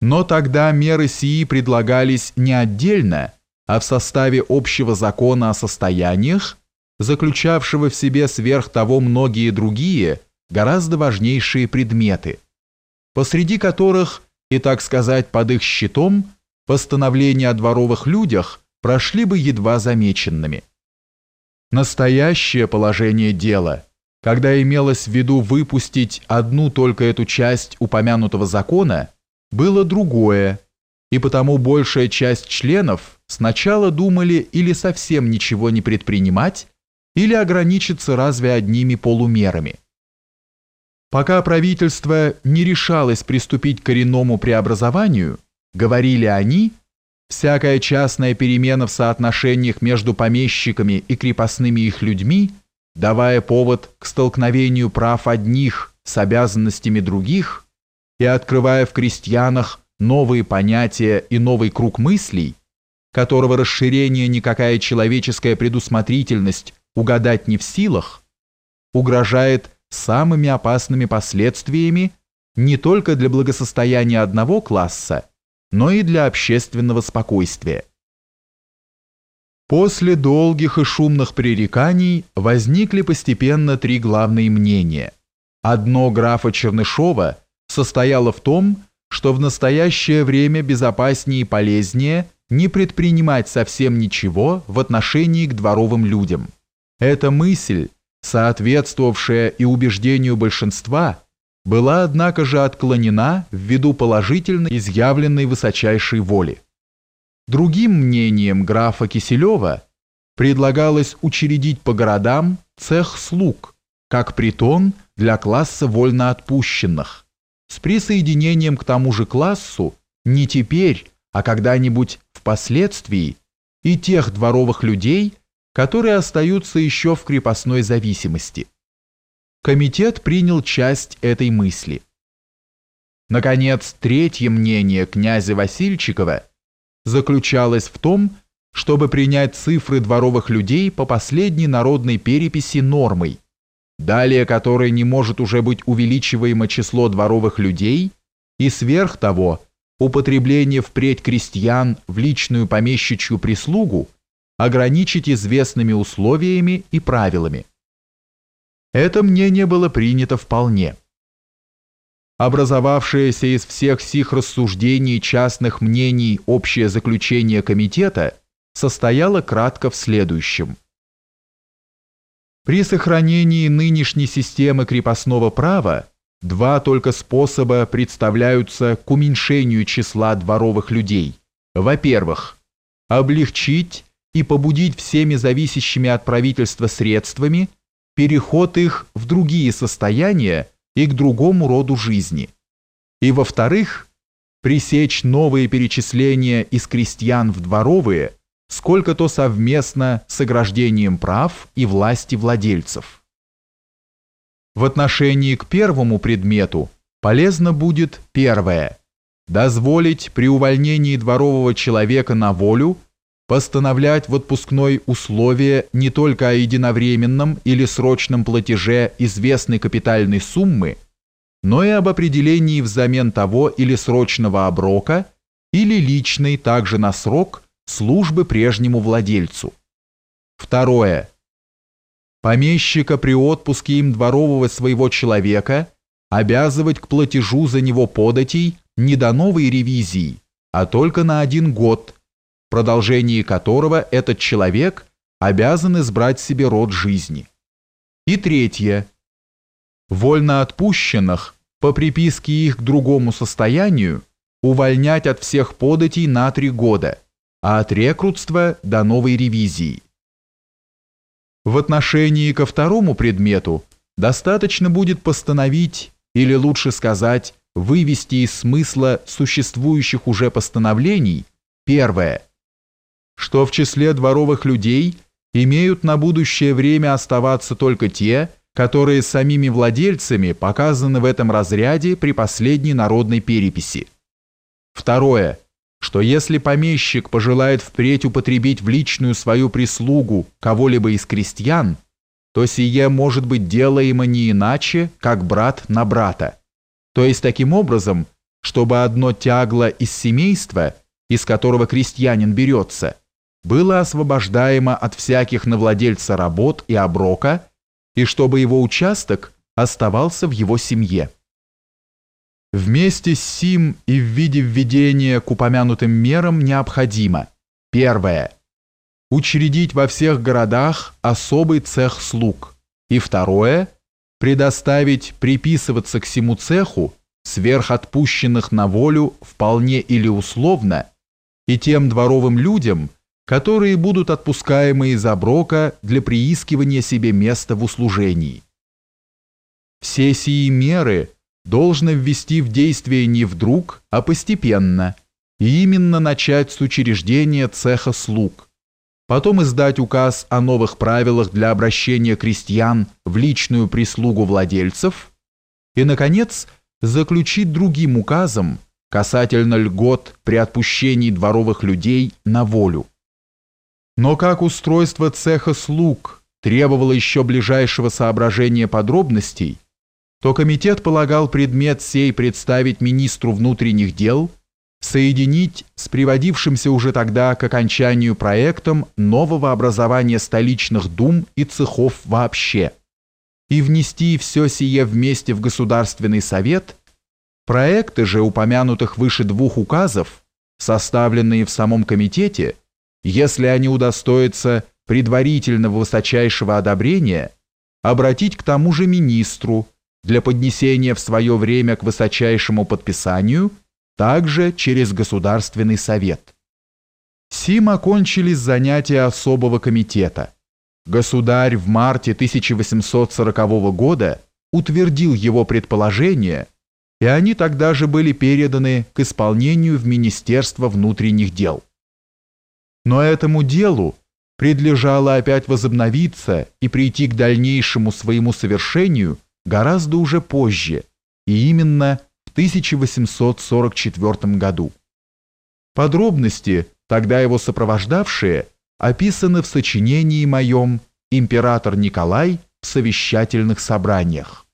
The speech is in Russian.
Но тогда меры сии предлагались не отдельно, а в составе общего закона о состояниях, заключавшего в себе сверх того многие другие, гораздо важнейшие предметы, посреди которых, и так сказать под их щитом, постановления о дворовых людях прошли бы едва замеченными. Настоящее положение дела, когда имелось в виду выпустить одну только эту часть упомянутого закона, было другое, и потому большая часть членов сначала думали или совсем ничего не предпринимать, или ограничиться разве одними полумерами. Пока правительство не решалось приступить к коренному преобразованию, говорили они, всякая частная перемена в соотношениях между помещиками и крепостными их людьми, давая повод к столкновению прав одних с обязанностями других и открывая в крестьянах новые понятия и новый круг мыслей, которого расширение никакая человеческая предусмотрительность угадать не в силах, угрожает самыми опасными последствиями не только для благосостояния одного класса, но и для общественного спокойствия. После долгих и шумных пререканий возникли постепенно три главные мнения. Одно графа Чернышова состояло в том, что в настоящее время безопаснее и полезнее не предпринимать совсем ничего в отношении к дворовым людям. Эта мысль, соответствовавшая и убеждению большинства, была, однако же, отклонена ввиду положительно изъявленной высочайшей воли. Другим мнением графа Киселева предлагалось учредить по городам цех слуг, как притон для класса вольноотпущенных, с присоединением к тому же классу не теперь, а когда-нибудь впоследствии и тех дворовых людей, которые остаются еще в крепостной зависимости. Комитет принял часть этой мысли. Наконец, третье мнение князя Васильчикова заключалось в том, чтобы принять цифры дворовых людей по последней народной переписи нормой, далее которой не может уже быть увеличиваемо число дворовых людей, и сверх того, употребление впредь крестьян в личную помещичью прислугу ограничить известными условиями и правилами. Это мнение было принято вполне. Образовавшееся из всех сих рассуждений частных мнений общее заключение комитета состояло кратко в следующем. При сохранении нынешней системы крепостного права два только способа представляются к уменьшению числа дворовых людей. Во-первых, облегчить и побудить всеми зависящими от правительства средствами переход их в другие состояния и к другому роду жизни. И во-вторых, пресечь новые перечисления из крестьян в дворовые, сколько то совместно с ограждением прав и власти владельцев. В отношении к первому предмету полезно будет первое – дозволить при увольнении дворового человека на волю постановлять в отпускной условие не только о единовременном или срочном платеже известной капитальной суммы, но и об определении взамен того или срочного оброка, или личной также на срок службы прежнему владельцу. Второе. Помещика при отпуске им дворового своего человека обязывать к платежу за него податей не до новой ревизии, а только на один год – продолжении которого этот человек обязан избрать себе род жизни. И третье. Вольно отпущенных по приписке их к другому состоянию увольнять от всех податей на три года, а от рекрутства до новой ревизии. В отношении ко второму предмету достаточно будет постановить, или лучше сказать, вывести из смысла существующих уже постановлений, первое, что в числе дворовых людей имеют на будущее время оставаться только те, которые самими владельцами показаны в этом разряде при последней народной переписи. Второе, что если помещик пожелает впредь употребить в личную свою прислугу кого-либо из крестьян, то сие может быть делаемо не иначе, как брат на брата, то есть таким образом, чтобы одно тягло из семейства, из которого крестьянин берется, было освобождаемо от всяких навладельца работ и оброка, и чтобы его участок оставался в его семье. Вместе с сим и в виде введения к упомянутым мерам необходимо. Первое – учредить во всех городах особый цех слуг, и второе – предоставить приписываться к всему цеху сверх отпущенных на волю вполне или условно и тем дворовым людям, которые будут отпускаемы из оброка для приискивания себе места в услужении. Все сии меры должны ввести в действие не вдруг, а постепенно, и именно начать с учреждения цеха слуг, потом издать указ о новых правилах для обращения крестьян в личную прислугу владельцев и, наконец, заключить другим указом касательно льгот при отпущении дворовых людей на волю. Но как устройство цеха слуг требовало еще ближайшего соображения подробностей, то комитет полагал предмет сей представить министру внутренних дел, соединить с приводившимся уже тогда к окончанию проектом нового образования столичных дум и цехов вообще, и внести все сие вместе в Государственный совет, проекты же упомянутых выше двух указов, составленные в самом комитете, если они удостоятся предварительного высочайшего одобрения, обратить к тому же министру, для поднесения в свое время к высочайшему подписанию, также через Государственный совет. Сим окончились занятия особого комитета. Государь в марте 1840 года утвердил его предположения, и они тогда же были переданы к исполнению в Министерство внутренних дел. Но этому делу предлежало опять возобновиться и прийти к дальнейшему своему совершению – гораздо уже позже, и именно в 1844 году. Подробности, тогда его сопровождавшие, описаны в сочинении моем «Император Николай в совещательных собраниях».